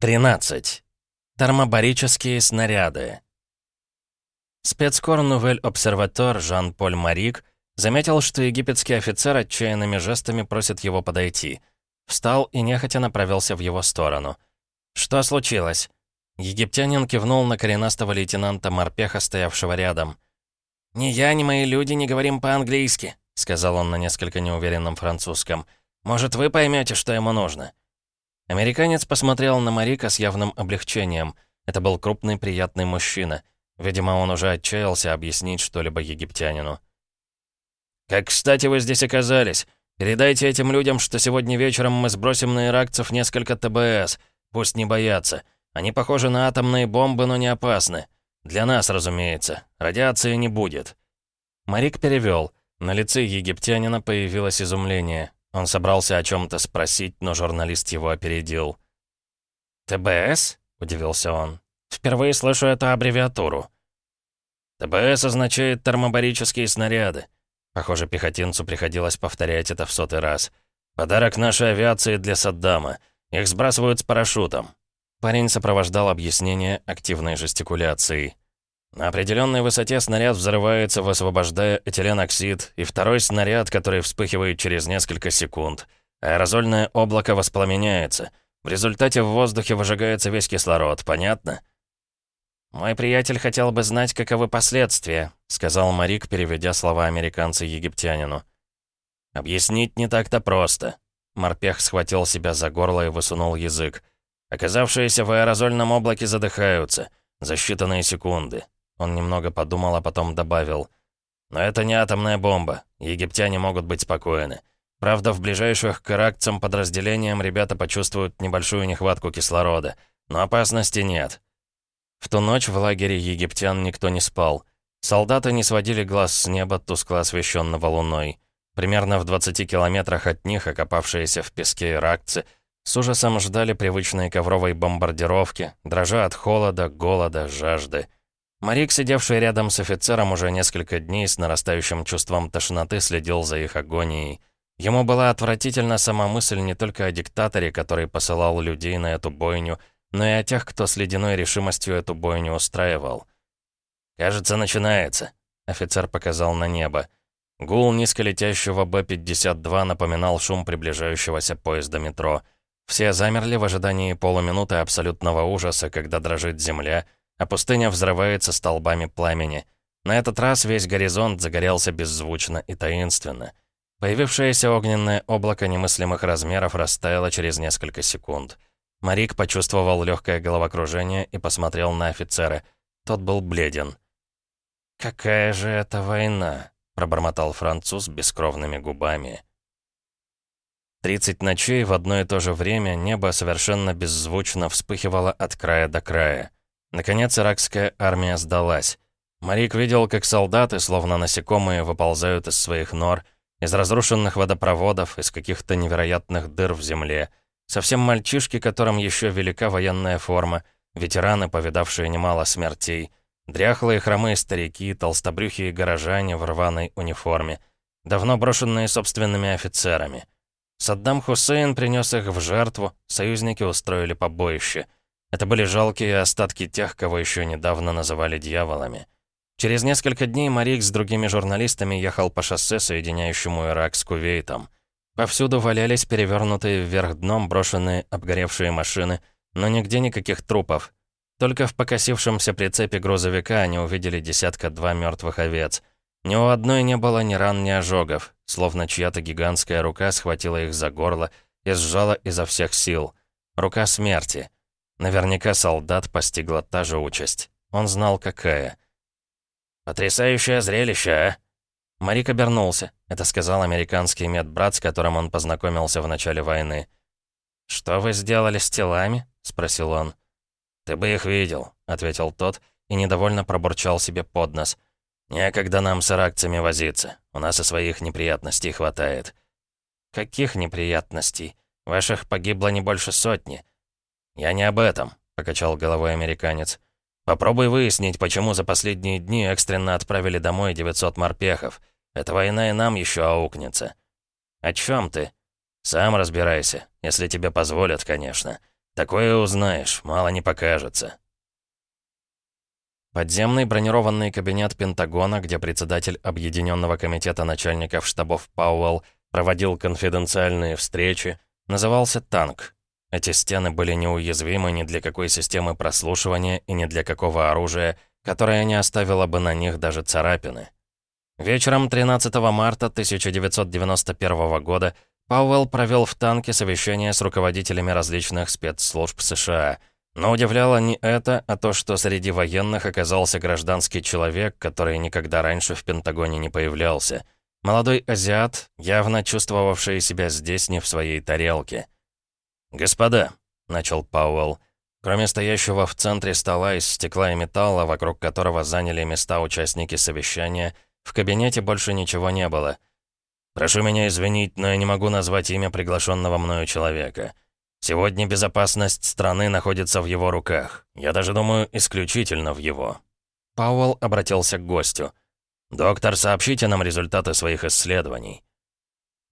13. Термобарические снаряды. Спецкор Нувель Обсерватор Жан-Поль Марик заметил, что египетский офицер отчаянными жестами просит его подойти. Встал и нехотя направился в его сторону. «Что случилось?» Египтянин кивнул на коренастого лейтенанта Морпеха, стоявшего рядом. «Ни я, ни мои люди не говорим по-английски», — сказал он на несколько неуверенном французском. «Может, вы поймете, что ему нужно?» Американец посмотрел на Марика с явным облегчением. Это был крупный приятный мужчина. Видимо, он уже отчаялся объяснить что-либо египтянину. «Как кстати вы здесь оказались? Передайте этим людям, что сегодня вечером мы сбросим на иракцев несколько ТБС. Пусть не боятся. Они похожи на атомные бомбы, но не опасны. Для нас, разумеется. Радиации не будет». Марик перевел. На лице египтянина появилось изумление. Он собрался о чем-то спросить, но журналист его опередил. «ТБС?» — удивился он. «Впервые слышу эту аббревиатуру». «ТБС означает термобарические снаряды». Похоже, пехотинцу приходилось повторять это в сотый раз. «Подарок нашей авиации для Саддама. Их сбрасывают с парашютом». Парень сопровождал объяснение активной жестикуляцией. На определенной высоте снаряд взрывается, высвобождая этиленоксид, и второй снаряд, который вспыхивает через несколько секунд. Аэрозольное облако воспламеняется. В результате в воздухе выжигается весь кислород, понятно? «Мой приятель хотел бы знать, каковы последствия», — сказал Марик, переведя слова американца египтянину. «Объяснить не так-то просто». Морпех схватил себя за горло и высунул язык. «Оказавшиеся в аэрозольном облаке задыхаются. За считанные секунды. Он немного подумал, а потом добавил. «Но это не атомная бомба. Египтяне могут быть спокойны. Правда, в ближайших к иракцам подразделениям ребята почувствуют небольшую нехватку кислорода. Но опасности нет». В ту ночь в лагере египтян никто не спал. Солдаты не сводили глаз с неба, тускло освещенного луной. Примерно в 20 километрах от них, окопавшиеся в песке иракцы, с ужасом ждали привычной ковровой бомбардировки, дрожа от холода, голода, жажды. Марик, сидевший рядом с офицером уже несколько дней с нарастающим чувством тошноты, следил за их агонией. Ему была отвратительна сама мысль не только о диктаторе, который посылал людей на эту бойню, но и о тех, кто с ледяной решимостью эту бойню устраивал. «Кажется, начинается», — офицер показал на небо. Гул низколетящего Б-52 напоминал шум приближающегося поезда метро. Все замерли в ожидании полуминуты абсолютного ужаса, когда дрожит земля — а пустыня взрывается столбами пламени. На этот раз весь горизонт загорелся беззвучно и таинственно. Появившееся огненное облако немыслимых размеров растаяло через несколько секунд. Марик почувствовал легкое головокружение и посмотрел на офицера. Тот был бледен. «Какая же это война?» — пробормотал француз бескровными губами. Тридцать ночей в одно и то же время небо совершенно беззвучно вспыхивало от края до края. Наконец иракская армия сдалась. Марик видел, как солдаты, словно насекомые, выползают из своих нор, из разрушенных водопроводов, из каких-то невероятных дыр в земле. Совсем мальчишки, которым еще велика военная форма, ветераны, повидавшие немало смертей, дряхлые хромые старики, толстобрюхие горожане в рваной униформе, давно брошенные собственными офицерами. Саддам Хусейн принес их в жертву, союзники устроили побоище — это были жалкие остатки тех, кого еще недавно называли дьяволами. Через несколько дней Марик с другими журналистами ехал по шоссе, соединяющему Ирак с Кувейтом. Повсюду валялись перевернутые вверх дном брошенные обгоревшие машины, но нигде никаких трупов. Только в покосившемся прицепе грузовика они увидели десятка-два мертвых овец. Ни у одной не было ни ран, ни ожогов, словно чья-то гигантская рука схватила их за горло и сжала изо всех сил. Рука смерти — Наверняка солдат постигла та же участь. Он знал, какая. «Потрясающее зрелище, а?» Марик обернулся. Это сказал американский медбрат, с которым он познакомился в начале войны. «Что вы сделали с телами?» — спросил он. «Ты бы их видел», — ответил тот и недовольно пробурчал себе под нос. «Некогда нам с иракцами возиться. У нас и своих неприятностей хватает». «Каких неприятностей? Ваших погибло не больше сотни. «Я не об этом», — покачал головой американец. «Попробуй выяснить, почему за последние дни экстренно отправили домой 900 морпехов. Эта война и нам еще аукнется». «О чем ты?» «Сам разбирайся, если тебе позволят, конечно. Такое узнаешь, мало не покажется». Подземный бронированный кабинет Пентагона, где председатель Объединенного комитета начальников штабов Пауэлл проводил конфиденциальные встречи, назывался «Танк». Эти стены были неуязвимы ни для какой системы прослушивания и ни для какого оружия, которое не оставило бы на них даже царапины. Вечером 13 марта 1991 года Пауэлл провел в танке совещание с руководителями различных спецслужб США. Но удивляло не это, а то, что среди военных оказался гражданский человек, который никогда раньше в Пентагоне не появлялся. Молодой азиат, явно чувствовавший себя здесь не в своей тарелке. «Господа», — начал Пауэлл, кроме стоящего в центре стола из стекла и металла, вокруг которого заняли места участники совещания — в кабинете больше ничего не было. «Прошу меня извинить, но я не могу назвать имя приглашенного мною человека. Сегодня безопасность страны находится в его руках. Я даже думаю, исключительно в его». Пауэлл обратился к гостю. «Доктор, сообщите нам результаты своих исследований».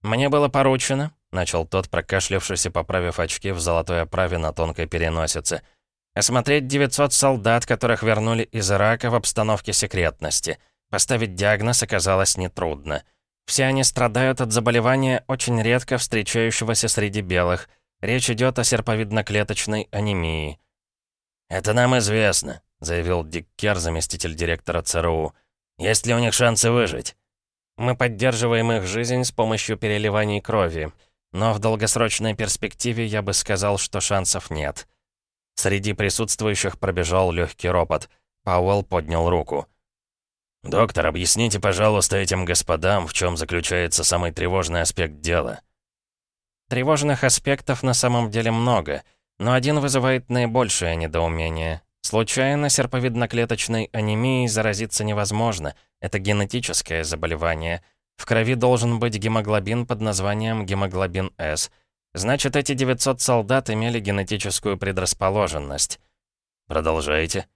«Мне было поручено», — начал тот, прокашлявшись и поправив очки в золотой оправе на тонкой переносице, «осмотреть 900 солдат, которых вернули из Ирака в обстановке секретности». Поставить диагноз оказалось нетрудно. Все они страдают от заболевания, очень редко встречающегося среди белых. Речь идет о серповидно-клеточной анемии. «Это нам известно», — заявил Дик Кер, заместитель директора ЦРУ. «Есть ли у них шансы выжить?» «Мы поддерживаем их жизнь с помощью переливаний крови. Но в долгосрочной перспективе я бы сказал, что шансов нет». Среди присутствующих пробежал легкий ропот. Пауэлл поднял руку. «Доктор, объясните, пожалуйста, этим господам, в чем заключается самый тревожный аспект дела». Тревожных аспектов на самом деле много, но один вызывает наибольшее недоумение. Случайно серповидноклеточной анемией заразиться невозможно. Это генетическое заболевание. В крови должен быть гемоглобин под названием гемоглобин С. Значит, эти 900 солдат имели генетическую предрасположенность. Продолжайте.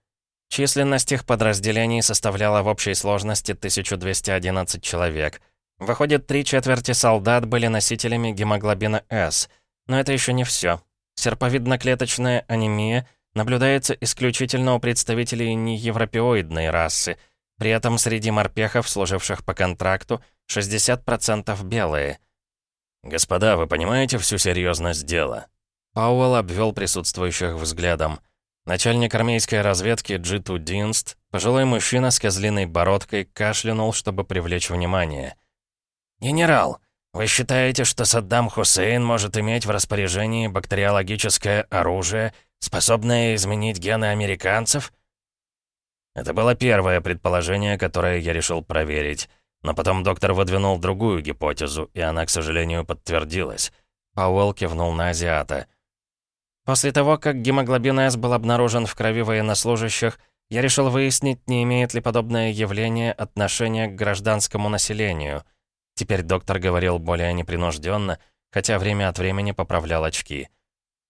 Численность их подразделений составляла в общей сложности 1211 человек. Выходит, три четверти солдат были носителями гемоглобина С. Но это еще не все. Серповидно-клеточная анемия наблюдается исключительно у представителей неевропеоидной расы. При этом среди морпехов, служивших по контракту, 60% белые. «Господа, вы понимаете всю серьезность дела?» Пауэлл обвел присутствующих взглядом. Начальник армейской разведки Джиту Динст, пожилой мужчина с козлиной бородкой, кашлянул, чтобы привлечь внимание. «Генерал, вы считаете, что Саддам Хусейн может иметь в распоряжении бактериологическое оружие, способное изменить гены американцев?» Это было первое предположение, которое я решил проверить. Но потом доктор выдвинул другую гипотезу, и она, к сожалению, подтвердилась. Пауэлл кивнул на азиата. После того, как гемоглобин С был обнаружен в крови военнослужащих, я решил выяснить, не имеет ли подобное явление отношения к гражданскому населению. Теперь доктор говорил более непринужденно, хотя время от времени поправлял очки.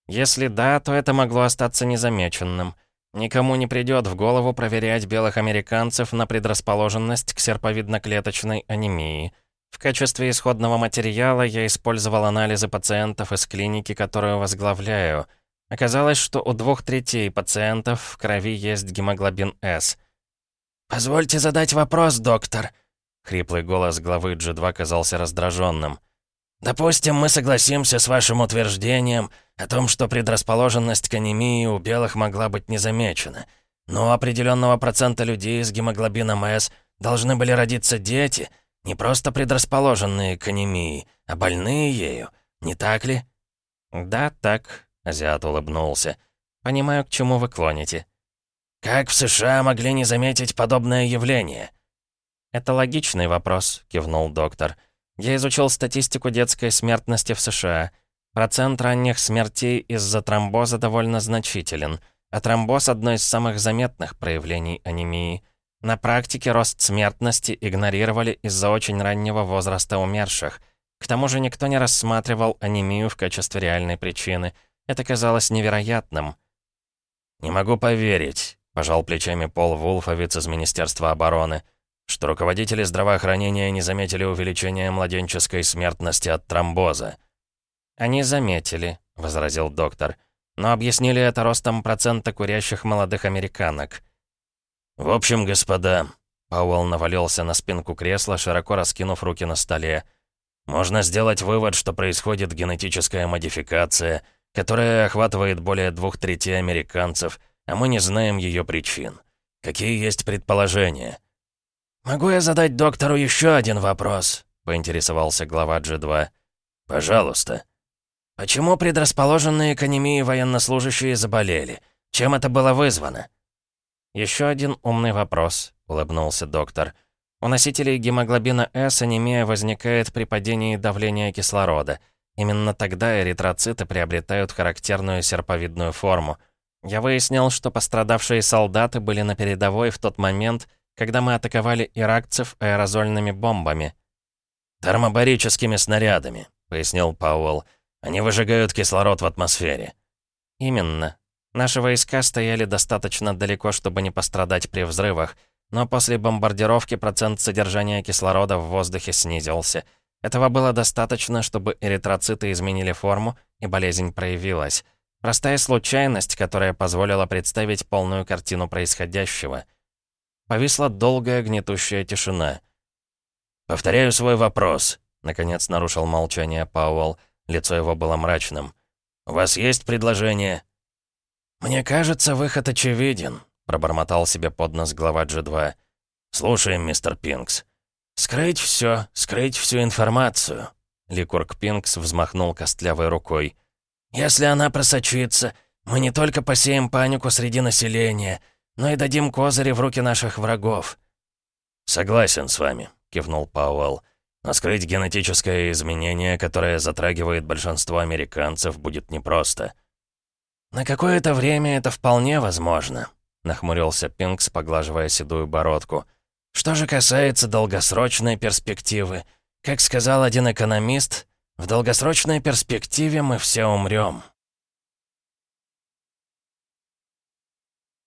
Если да, то это могло остаться незамеченным. Никому не придет в голову проверять белых американцев на предрасположенность к серповидно-клеточной анемии. В качестве исходного материала я использовал анализы пациентов из клиники, которую возглавляю — Оказалось, что у двух третей пациентов в крови есть гемоглобин С. «Позвольте задать вопрос, доктор». Хриплый голос главы G2 казался раздраженным. «Допустим, мы согласимся с вашим утверждением о том, что предрасположенность к анемии у белых могла быть не замечена. Но у определенного процента людей с гемоглобином С должны были родиться дети, не просто предрасположенные к анемии, а больные ею. Не так ли?» «Да, так», Азиат улыбнулся. «Понимаю, к чему вы клоните». «Как в США могли не заметить подобное явление?» «Это логичный вопрос», — кивнул доктор. «Я изучил статистику детской смертности в США. Процент ранних смертей из-за тромбоза довольно значителен, а тромбоз — одно из самых заметных проявлений анемии. На практике рост смертности игнорировали из-за очень раннего возраста умерших. К тому же никто не рассматривал анемию в качестве реальной причины — это казалось невероятным. «Не могу поверить», — пожал плечами Пол Вулфовиц из Министерства обороны, что руководители здравоохранения не заметили увеличения младенческой смертности от тромбоза. «Они заметили», — возразил доктор. но объяснили это ростом процента курящих молодых американок. «В общем, господа», — Пауэлл навалился на спинку кресла, широко раскинув руки на столе, «можно сделать вывод, что происходит генетическая модификация, которая охватывает более двух третей американцев, а мы не знаем ее причин. Какие есть предположения?» «Могу я задать доктору еще один вопрос?» — поинтересовался глава G2. «Пожалуйста». «Почему предрасположенные к анемии военнослужащие заболели? Чем это было вызвано?» «Еще один умный вопрос», — улыбнулся доктор. «У носителей гемоглобина С анемия возникает при падении давления кислорода. Именно тогда эритроциты приобретают характерную серповидную форму. Я выяснил, что пострадавшие солдаты были на передовой в тот момент, когда мы атаковали иракцев аэрозольными бомбами. «Термобарическими снарядами», — пояснил Пауэлл. «Они выжигают кислород в атмосфере». «Именно. Наши войска стояли достаточно далеко, чтобы не пострадать при взрывах, но после бомбардировки процент содержания кислорода в воздухе снизился. Этого было достаточно, чтобы эритроциты изменили форму, и болезнь проявилась. Простая случайность, которая позволила представить полную картину происходящего. Повисла долгая гнетущая тишина. «Повторяю свой вопрос», — наконец нарушил молчание Пауэлл. Лицо его было мрачным. «У вас есть предложение?» «Мне кажется, выход очевиден», — пробормотал себе под нос глава G2. «Слушаем, мистер Пинкс». «Скрыть все, скрыть всю информацию», — Ликург Пинкс взмахнул костлявой рукой. «Если она просочится, мы не только посеем панику среди населения, но и дадим козыри в руки наших врагов». «Согласен с вами», — кивнул Пауэлл. «Но скрыть генетическое изменение, которое затрагивает большинство американцев, будет непросто». «На какое-то время это вполне возможно», — нахмурился Пинкс, поглаживая седую бородку. «Что же касается долгосрочной перспективы, как сказал один экономист, в долгосрочной перспективе мы все умрем».